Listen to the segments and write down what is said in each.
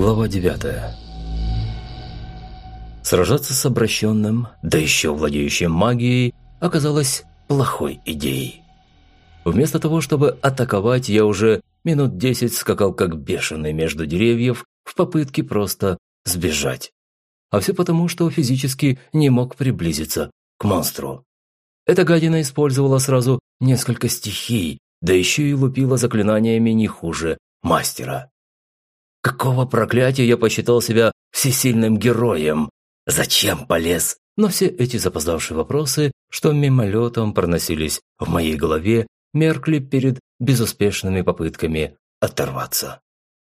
Глава 9 Сражаться с обращенным, да еще владеющим магией, оказалось плохой идеей. Вместо того, чтобы атаковать, я уже минут десять скакал как бешеный между деревьев в попытке просто сбежать. А все потому, что физически не мог приблизиться к монстру. Эта гадина использовала сразу несколько стихий, да еще и лупила заклинаниями не хуже мастера. Какого проклятия я посчитал себя всесильным героем? Зачем полез? Но все эти запоздавшие вопросы, что мимолетом проносились в моей голове, меркли перед безуспешными попытками оторваться.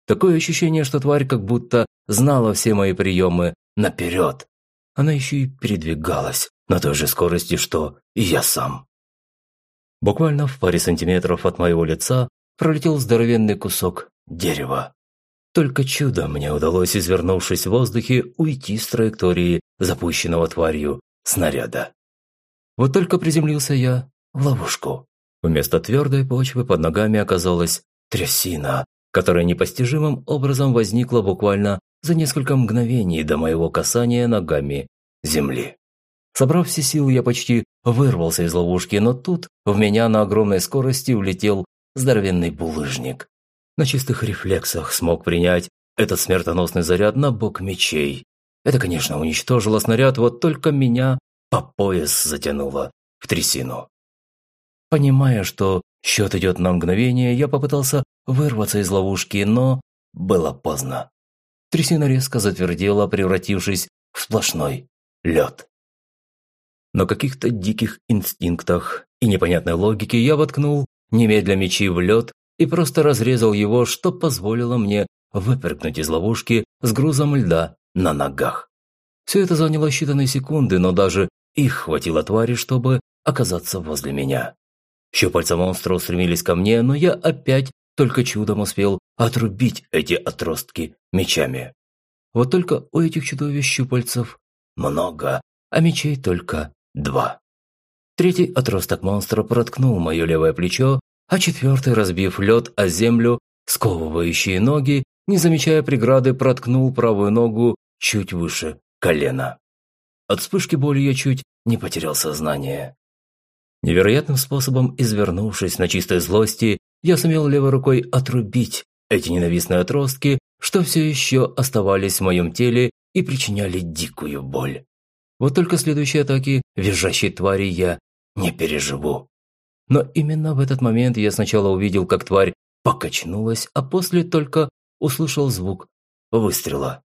Такое ощущение, что тварь как будто знала все мои приемы наперед. Она еще и передвигалась на той же скорости, что и я сам. Буквально в паре сантиметров от моего лица пролетел здоровенный кусок дерева. Только чудом мне удалось, извернувшись в воздухе, уйти с траектории запущенного тварью снаряда. Вот только приземлился я в ловушку. Вместо твердой почвы под ногами оказалась трясина, которая непостижимым образом возникла буквально за несколько мгновений до моего касания ногами земли. Собрав все силы, я почти вырвался из ловушки, но тут в меня на огромной скорости влетел здоровенный булыжник на чистых рефлексах смог принять этот смертоносный заряд на бок мечей. Это, конечно, уничтожило снаряд, вот только меня по пояс затянуло в трясину. Понимая, что счет идет на мгновение, я попытался вырваться из ловушки, но было поздно. Трясина резко затвердела, превратившись в сплошной лед. На каких-то диких инстинктах и непонятной логике я воткнул немедля мечи в лед и просто разрезал его, что позволило мне выпрыгнуть из ловушки с грузом льда на ногах. Все это заняло считанные секунды, но даже их хватило твари, чтобы оказаться возле меня. Щупальца монстра устремились ко мне, но я опять только чудом успел отрубить эти отростки мечами. Вот только у этих чудовищ щупальцев много, а мечей только два. Третий отросток монстра проткнул мое левое плечо, а четвертый, разбив лед о землю, сковывающие ноги, не замечая преграды, проткнул правую ногу чуть выше колена. От вспышки боли я чуть не потерял сознание. Невероятным способом, извернувшись на чистой злости, я сумел левой рукой отрубить эти ненавистные отростки, что все еще оставались в моем теле и причиняли дикую боль. Вот только следующие атаки визжащей твари я не переживу. Но именно в этот момент я сначала увидел, как тварь покачнулась, а после только услышал звук выстрела.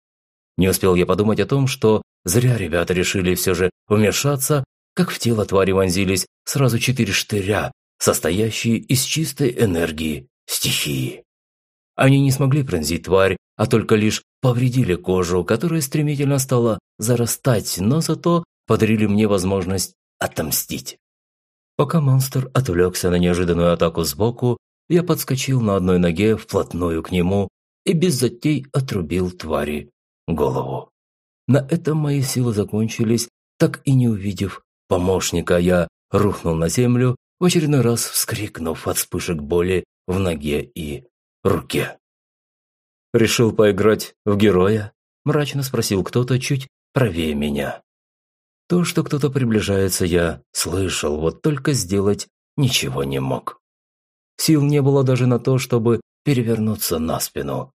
Не успел я подумать о том, что зря ребята решили все же вмешаться, как в тело твари вонзились сразу четыре штыря, состоящие из чистой энергии стихии. Они не смогли пронзить тварь, а только лишь повредили кожу, которая стремительно стала зарастать, но зато подарили мне возможность отомстить. Пока монстр отвлекся на неожиданную атаку сбоку, я подскочил на одной ноге вплотную к нему и без затей отрубил твари голову. На этом мои силы закончились, так и не увидев помощника, я рухнул на землю, в очередной раз вскрикнув от вспышек боли в ноге и руке. «Решил поиграть в героя?» – мрачно спросил кто-то чуть правее меня. То, что кто-то приближается, я слышал, вот только сделать ничего не мог. Сил не было даже на то, чтобы перевернуться на спину.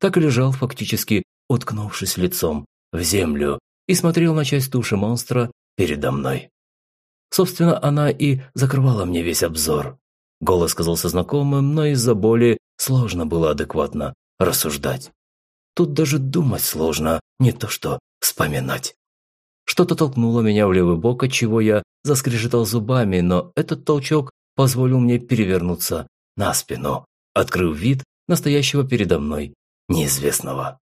Так лежал, фактически уткнувшись лицом в землю, и смотрел на часть туши монстра передо мной. Собственно, она и закрывала мне весь обзор. Голос казался знакомым, но из-за боли сложно было адекватно рассуждать. Тут даже думать сложно, не то что вспоминать. Что-то толкнуло меня в левый бок, от чего я заскрежетал зубами, но этот толчок позволил мне перевернуться на спину, открыв вид настоящего передо мной неизвестного.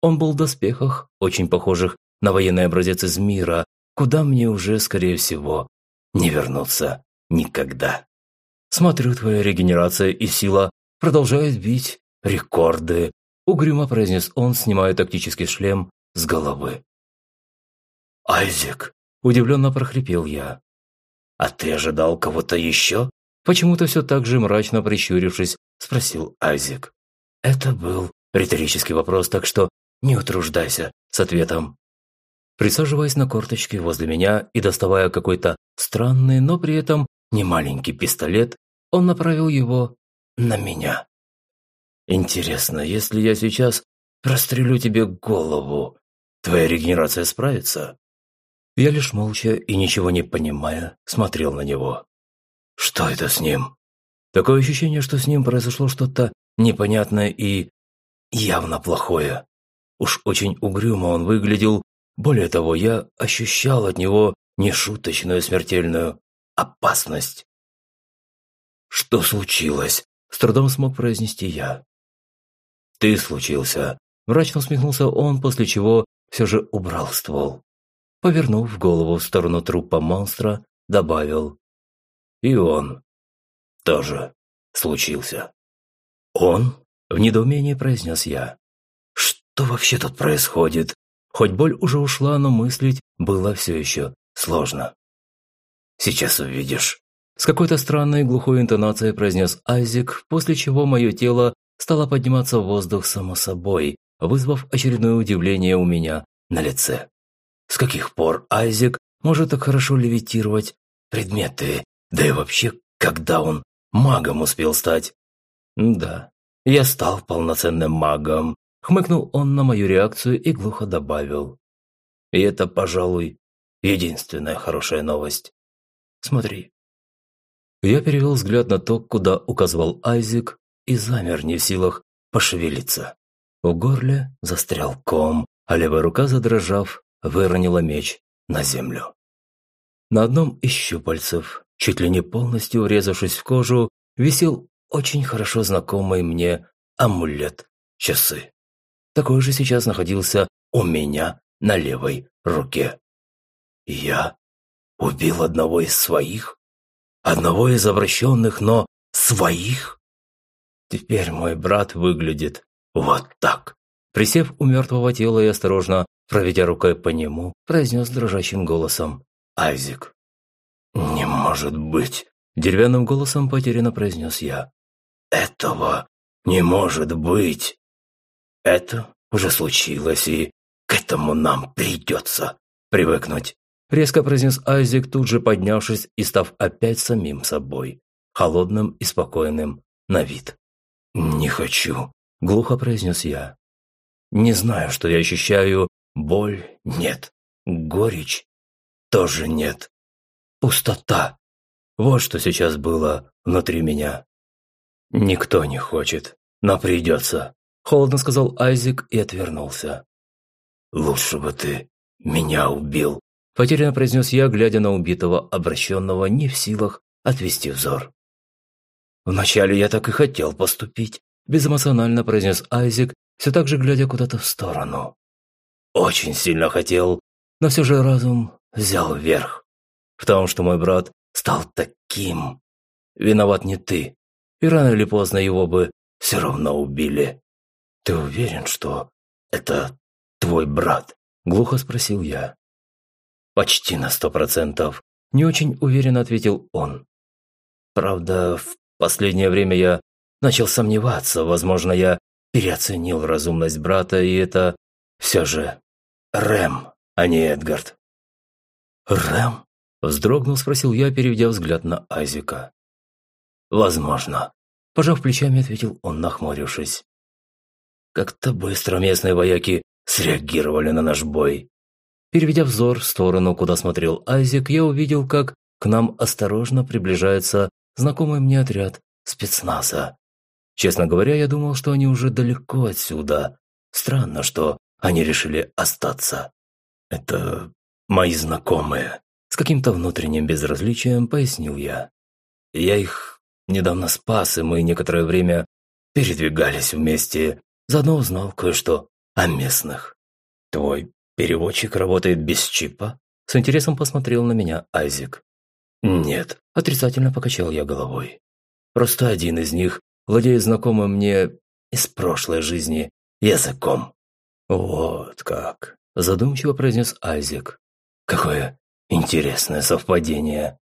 Он был в доспехах, очень похожих на военный образец из мира, куда мне уже, скорее всего, не вернуться никогда. Смотрю, твоя регенерация и сила продолжают бить рекорды, угрюмо произнес он, снимая тактический шлем с головы. «Айзек!» – удивленно прохрипел я. «А ты ожидал кого-то еще?» Почему-то все так же мрачно прищурившись, спросил Айзек. «Это был риторический вопрос, так что не утруждайся с ответом. Присаживаясь на корточки возле меня и доставая какой-то странный, но при этом не маленький пистолет, он направил его на меня. Интересно, если я сейчас прострелю тебе голову, твоя регенерация справится? Я лишь молча и ничего не понимая смотрел на него. Что это с ним? Такое ощущение, что с ним произошло что-то непонятное и явно плохое. Уж очень угрюмо он выглядел. Более того, я ощущал от него нешуточную смертельную опасность. «Что случилось?» – с трудом смог произнести я. «Ты случился», – мрачно усмехнулся он, после чего все же убрал ствол. Повернув голову в сторону трупа монстра, добавил. «И он тоже случился». «Он?» – в недоумении произнес я. «Что вообще тут происходит?» Хоть боль уже ушла, но мыслить было все еще сложно. «Сейчас увидишь». С какой-то странной глухой интонацией произнес Айзек, после чего мое тело стало подниматься в воздух само собой, вызвав очередное удивление у меня на лице. С каких пор Айзек может так хорошо левитировать предметы? Да и вообще, когда он магом успел стать? Да, я стал полноценным магом. Хмыкнул он на мою реакцию и глухо добавил. И это, пожалуй, единственная хорошая новость. Смотри. Я перевел взгляд на то, куда указывал Айзек, и замер не в силах пошевелиться. В горле застрял ком, а левая рука, задрожав, выронила меч на землю. На одном из щупальцев, чуть ли не полностью урезавшись в кожу, висел очень хорошо знакомый мне амулет-часы. Такой же сейчас находился у меня на левой руке. Я Убил одного из своих? Одного из обращенных, но своих? Теперь мой брат выглядит вот так. Присев у мертвого тела и осторожно проведя рукой по нему, произнес дрожащим голосом «Айзек». «Не может быть!» – деревянным голосом потерянно произнес я. «Этого не может быть!» «Это уже случилось, и к этому нам придется привыкнуть резко произнес Айзек, тут же поднявшись и став опять самим собой, холодным и спокойным на вид. «Не хочу», – глухо произнес я. «Не знаю, что я ощущаю. Боль – нет. Горечь – тоже нет. Пустота. Вот что сейчас было внутри меня. Никто не хочет, но придется», – холодно сказал Айзек и отвернулся. «Лучше бы ты меня убил», Потерянно произнес я, глядя на убитого, обращенного не в силах отвести взор. «Вначале я так и хотел поступить», – безэмоционально произнес Айзек, все так же глядя куда-то в сторону. «Очень сильно хотел, но все же разум взял вверх. В том, что мой брат стал таким. Виноват не ты, и рано или поздно его бы все равно убили. Ты уверен, что это твой брат?» – глухо спросил я. «Почти на сто процентов», – не очень уверенно ответил он. «Правда, в последнее время я начал сомневаться, возможно, я переоценил разумность брата, и это все же Рэм, а не Эдгард». «Рэм?» – вздрогнул, спросил я, переведя взгляд на Айзека. «Возможно», – пожав плечами, ответил он, нахмурившись. «Как-то быстро местные вояки среагировали на наш бой. Переведя взор в сторону, куда смотрел Айзек, я увидел, как к нам осторожно приближается знакомый мне отряд спецназа. Честно говоря, я думал, что они уже далеко отсюда. Странно, что они решили остаться. Это мои знакомые. С каким-то внутренним безразличием пояснил я. Я их недавно спас, и мы некоторое время передвигались вместе. Заодно узнал кое-что о местных. Твой «Переводчик работает без чипа?» С интересом посмотрел на меня Айзек. «Нет», – отрицательно покачал я головой. «Просто один из них владеет знакомым мне из прошлой жизни языком». «Вот как», – задумчиво произнес Айзек. «Какое интересное совпадение».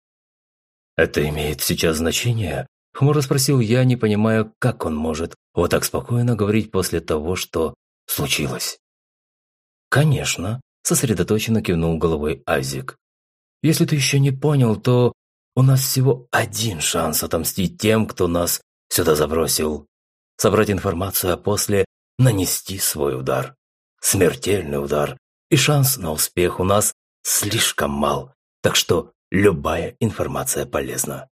«Это имеет сейчас значение?» Хмуро спросил я, не понимая, как он может вот так спокойно говорить после того, что случилось. «Конечно», – сосредоточенно кивнул головой Айзик. «Если ты еще не понял, то у нас всего один шанс отомстить тем, кто нас сюда забросил. Собрать информацию, а после нанести свой удар. Смертельный удар. И шанс на успех у нас слишком мал, так что любая информация полезна.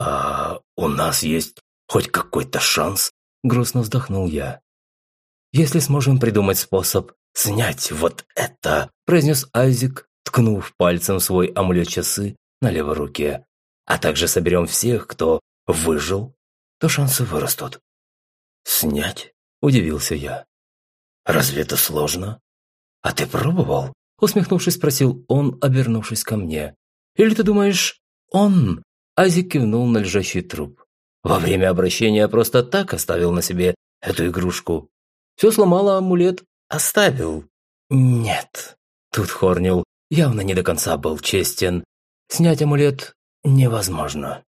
А у нас есть хоть какой-то шанс? Грустно вздохнул я. Если сможем придумать способ снять вот это, произнес Айзик, ткнув пальцем свой амулет часы на левой руке, а также соберем всех, кто выжил, то шансы вырастут. Снять? Удивился я. Разве это сложно? А ты пробовал? Усмехнувшись, спросил он, обернувшись ко мне. Или ты думаешь, он Азик кивнул на лежащий труп. Во время обращения просто так оставил на себе эту игрушку. Все сломало, амулет оставил. Нет. Тут Хорнил явно не до конца был честен. Снять амулет невозможно.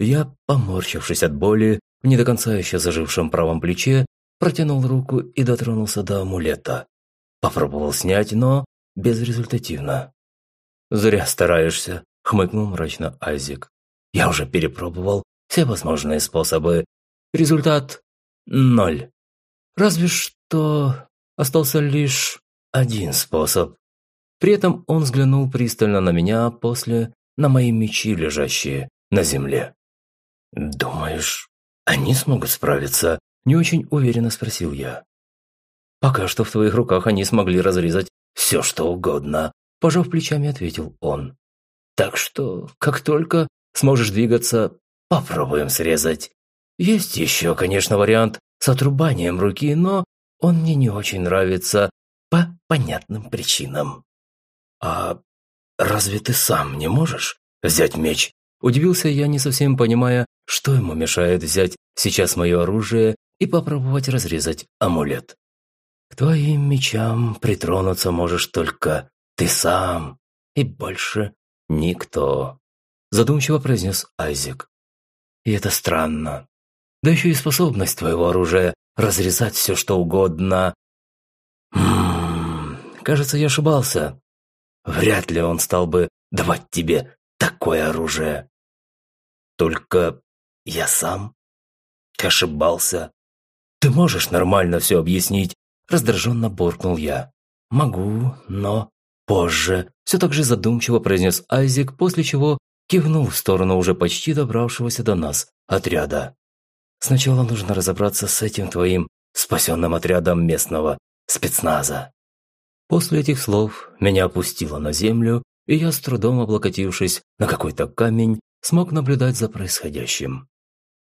Я, поморщившись от боли, в не до конца еще зажившем правом плече, протянул руку и дотронулся до амулета. Попробовал снять, но безрезультативно. «Зря стараешься», – хмыкнул мрачно Айзик. Я уже перепробовал все возможные способы. Результат – ноль. Разве что остался лишь один способ. При этом он взглянул пристально на меня, после на мои мечи, лежащие на земле. «Думаешь, они смогут справиться?» – не очень уверенно спросил я. «Пока что в твоих руках они смогли разрезать все, что угодно», – пожав плечами, ответил он. «Так что, как только Сможешь двигаться, попробуем срезать. Есть еще, конечно, вариант с отрубанием руки, но он мне не очень нравится по понятным причинам. А разве ты сам не можешь взять меч? Удивился я, не совсем понимая, что ему мешает взять сейчас мое оружие и попробовать разрезать амулет. К твоим мечам притронуться можешь только ты сам и больше никто задумчиво произнес Айзек. И это странно. Да еще и способность твоего оружия разрезать все, что угодно. Ммм, кажется, я ошибался. Вряд ли он стал бы давать тебе такое оружие. Только я сам ошибался. Ты можешь нормально все объяснить? Раздраженно буркнул я. Могу, но позже. Все так же задумчиво произнес Айзек, после чего кивнул в сторону уже почти добравшегося до нас отряда. «Сначала нужно разобраться с этим твоим спасенным отрядом местного спецназа». После этих слов меня опустило на землю, и я, с трудом облокотившись на какой-то камень, смог наблюдать за происходящим.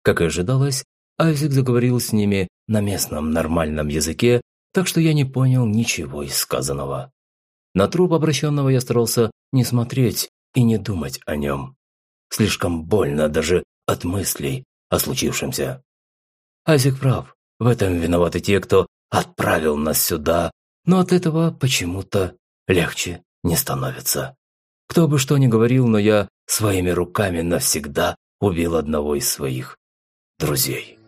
Как и ожидалось, Айзек заговорил с ними на местном нормальном языке, так что я не понял ничего из сказанного. На труп обращенного я старался не смотреть, и не думать о нем. Слишком больно даже от мыслей о случившемся. Азик прав, в этом виноваты те, кто отправил нас сюда, но от этого почему-то легче не становится. Кто бы что ни говорил, но я своими руками навсегда убил одного из своих друзей.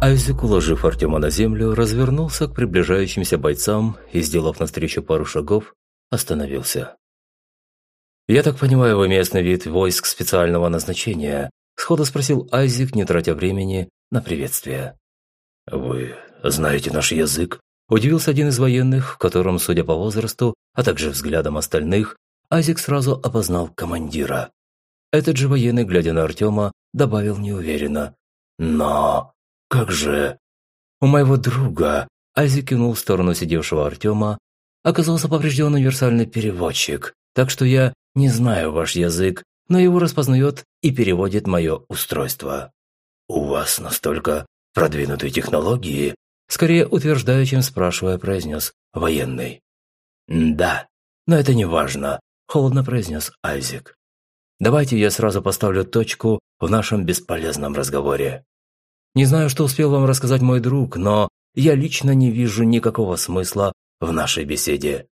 Айзек, уложив Артема на землю, развернулся к приближающимся бойцам и, сделав навстречу пару шагов, остановился. «Я так понимаю, вы местный вид войск специального назначения?» – сходу спросил Айзек, не тратя времени на приветствие. «Вы знаете наш язык?» – удивился один из военных, в котором, судя по возрасту, а также взглядам остальных, Айзек сразу опознал командира. Этот же военный, глядя на Артема, добавил неуверенно. «Но...» «Как же...» «У моего друга...» Ази кинул в сторону сидевшего Артема. «Оказался поврежден универсальный переводчик, так что я не знаю ваш язык, но его распознает и переводит мое устройство». «У вас настолько продвинутые технологии?» Скорее утверждая, чем спрашивая, произнес военный. «Да, но это не важно», – холодно произнес Айзек. «Давайте я сразу поставлю точку в нашем бесполезном разговоре. Не знаю, что успел вам рассказать мой друг, но я лично не вижу никакого смысла в нашей беседе.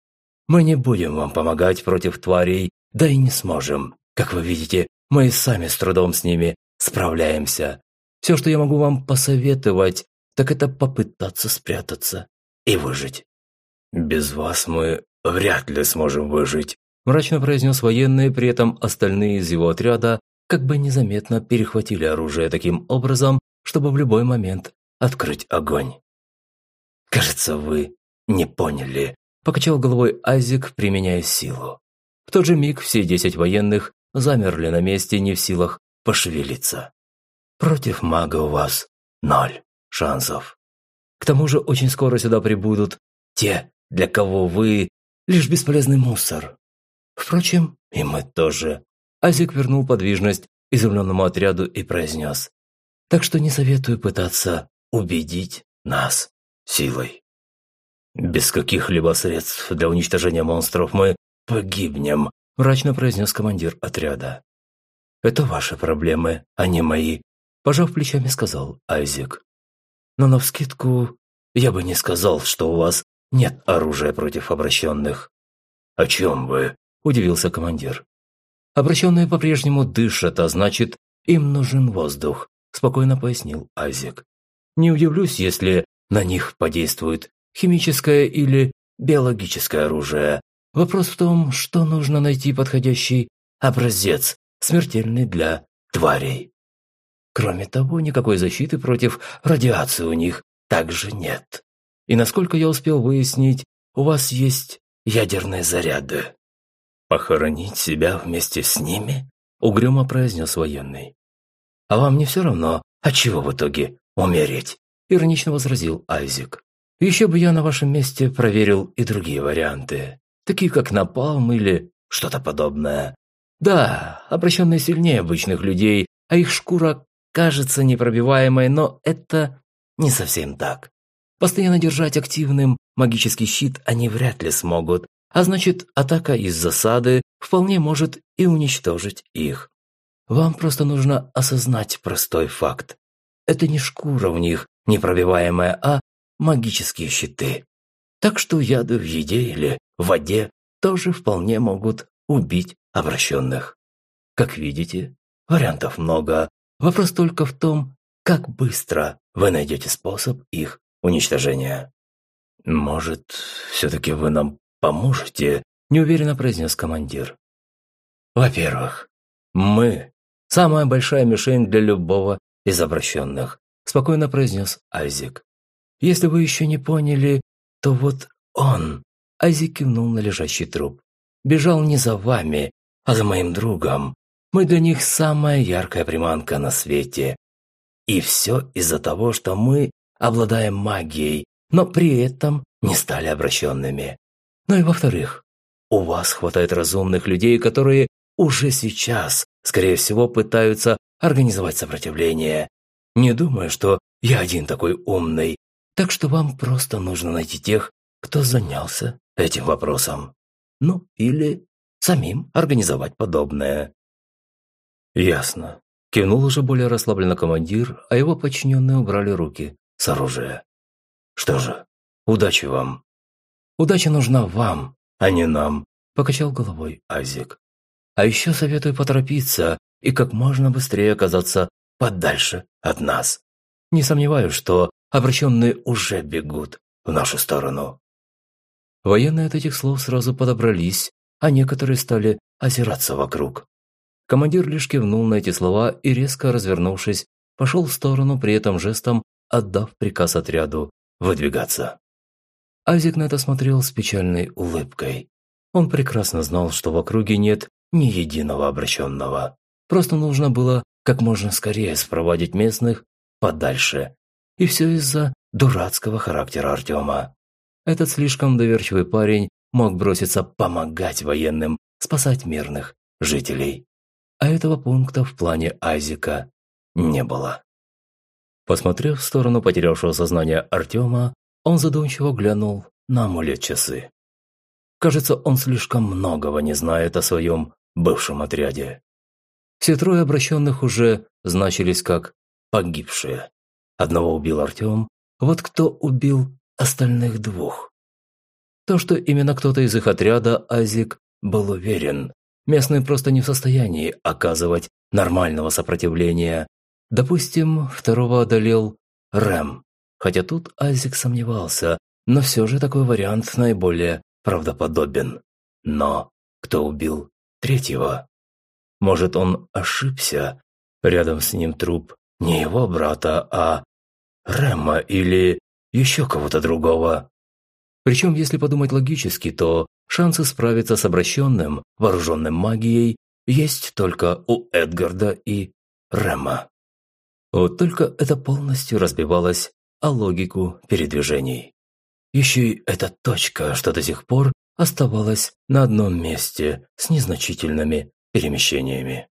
Мы не будем вам помогать против тварей, да и не сможем. Как вы видите, мы и сами с трудом с ними справляемся. Все, что я могу вам посоветовать, так это попытаться спрятаться и выжить. Без вас мы вряд ли сможем выжить, мрачно произнес военный, при этом остальные из его отряда как бы незаметно перехватили оружие таким образом, чтобы в любой момент открыть огонь. «Кажется, вы не поняли», – покачал головой Азик, применяя силу. В тот же миг все десять военных замерли на месте, не в силах пошевелиться. «Против мага у вас ноль шансов. К тому же очень скоро сюда прибудут те, для кого вы лишь бесполезный мусор. Впрочем, и мы тоже. Азик вернул подвижность изумленному отряду и произнес. Так что не советую пытаться убедить нас силой. Без каких-либо средств для уничтожения монстров мы погибнем, мрачно произнес командир отряда. Это ваши проблемы, а не мои, пожав плечами, сказал Айзек. Но навскидку я бы не сказал, что у вас нет оружия против обращенных. О чем вы? Удивился командир. Обращенные по-прежнему дышат, а значит, им нужен воздух, спокойно пояснил Айзек. Не удивлюсь, если на них подействует химическое или биологическое оружие. Вопрос в том, что нужно найти подходящий образец, смертельный для тварей. Кроме того, никакой защиты против радиации у них также нет. И насколько я успел выяснить, у вас есть ядерные заряды. «Похоронить себя вместе с ними?» – угрюмо произнес военный. «А вам не все равно, от чего в итоге умереть?» – иронично возразил Айзек. «Еще бы я на вашем месте проверил и другие варианты, такие как напалм или что-то подобное. Да, обращенные сильнее обычных людей, а их шкура кажется непробиваемой, но это не совсем так. Постоянно держать активным магический щит они вряд ли смогут, а значит, атака из засады вполне может и уничтожить их. Вам просто нужно осознать простой факт. Это не шкура у них непробиваемая, а магические щиты. Так что яды в еде или в воде тоже вполне могут убить обращенных. Как видите, вариантов много. Вопрос только в том, как быстро вы найдете способ их уничтожения. Может, все-таки вы нам поможете?» – неуверенно произнес командир. «Во-первых, мы – самая большая мишень для любого из обращенных», – спокойно произнес Айзек. «Если вы еще не поняли, то вот он», – Айзек кивнул на лежащий труп, – «бежал не за вами, а за моим другом. Мы для них самая яркая приманка на свете. И все из-за того, что мы обладаем магией, но при этом не стали обращенными. Ну и во-вторых, у вас хватает разумных людей, которые уже сейчас, скорее всего, пытаются организовать сопротивление. Не думаю, что я один такой умный, так что вам просто нужно найти тех, кто занялся этим вопросом. Ну, или самим организовать подобное. Ясно. Кивнул уже более расслабленно командир, а его подчиненные убрали руки с оружия. Что же, удачи вам. Удача нужна вам, а не нам», – покачал головой Азик. «А еще советую поторопиться и как можно быстрее оказаться подальше от нас. Не сомневаюсь, что обращенные уже бегут в нашу сторону». Военные от этих слов сразу подобрались, а некоторые стали озираться вокруг. Командир лишь кивнул на эти слова и, резко развернувшись, пошел в сторону, при этом жестом отдав приказ отряду выдвигаться. Азик на это смотрел с печальной улыбкой. Он прекрасно знал, что в округе нет ни единого обращенного. Просто нужно было как можно скорее спроводить местных подальше. И все из-за дурацкого характера Артема. Этот слишком доверчивый парень мог броситься помогать военным, спасать мирных жителей. А этого пункта в плане Азика не было. Посмотрев в сторону потерявшего сознание Артема, он задумчиво глянул на амулет-часы. Кажется, он слишком многого не знает о своем бывшем отряде. Все трое обращенных уже значились как погибшие. Одного убил Артем, Вот кто убил остальных двух? То, что именно кто-то из их отряда, Азик, был уверен. Местные просто не в состоянии оказывать нормального сопротивления. Допустим, второго одолел Рэм. Хотя тут Азик сомневался, но все же такой вариант наиболее правдоподобен. Но кто убил третьего? Может, он ошибся? Рядом с ним труп не его брата, а Рэма или еще кого-то другого. Причем, если подумать логически, то шансы справиться с обращенным, вооруженным магией, есть только у Эдгарда и Рэма. Вот только это полностью разбивалось о логику передвижений. Еще и эта точка, что до сих пор оставалась на одном месте с незначительными перемещениями.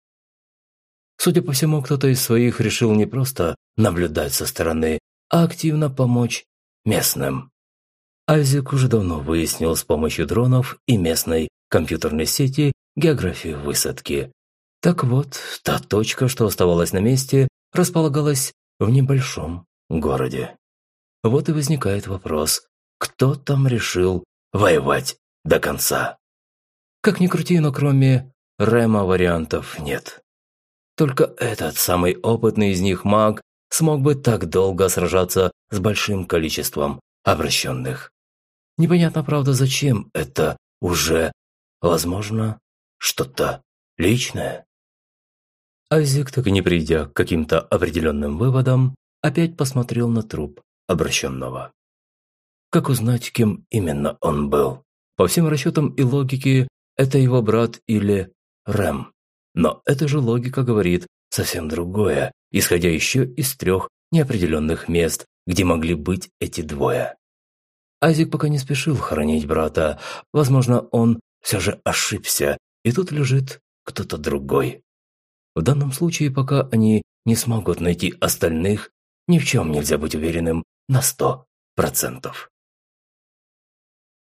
Судя по всему, кто-то из своих решил не просто наблюдать со стороны, а активно помочь местным. Айзек уже давно выяснил с помощью дронов и местной компьютерной сети географию высадки. Так вот, та точка, что оставалась на месте, располагалась в небольшом городе. Вот и возникает вопрос, кто там решил воевать до конца? Как ни крути, но кроме Рема вариантов нет. Только этот самый опытный из них маг смог бы так долго сражаться с большим количеством обращенных. Непонятно, правда, зачем это уже. Возможно, что-то личное. Айзек, так и не придя к каким-то определенным выводам, опять посмотрел на труп обращенного. Как узнать, кем именно он был? По всем расчетам и логике, это его брат или Рэм. Но эта же логика говорит совсем другое, исходя еще из трех неопределенных мест, где могли быть эти двое. Азик пока не спешил хоронить брата. Возможно, он все же ошибся, и тут лежит кто-то другой. В данном случае, пока они не смогут найти остальных, ни в чем нельзя быть уверенным на сто процентов.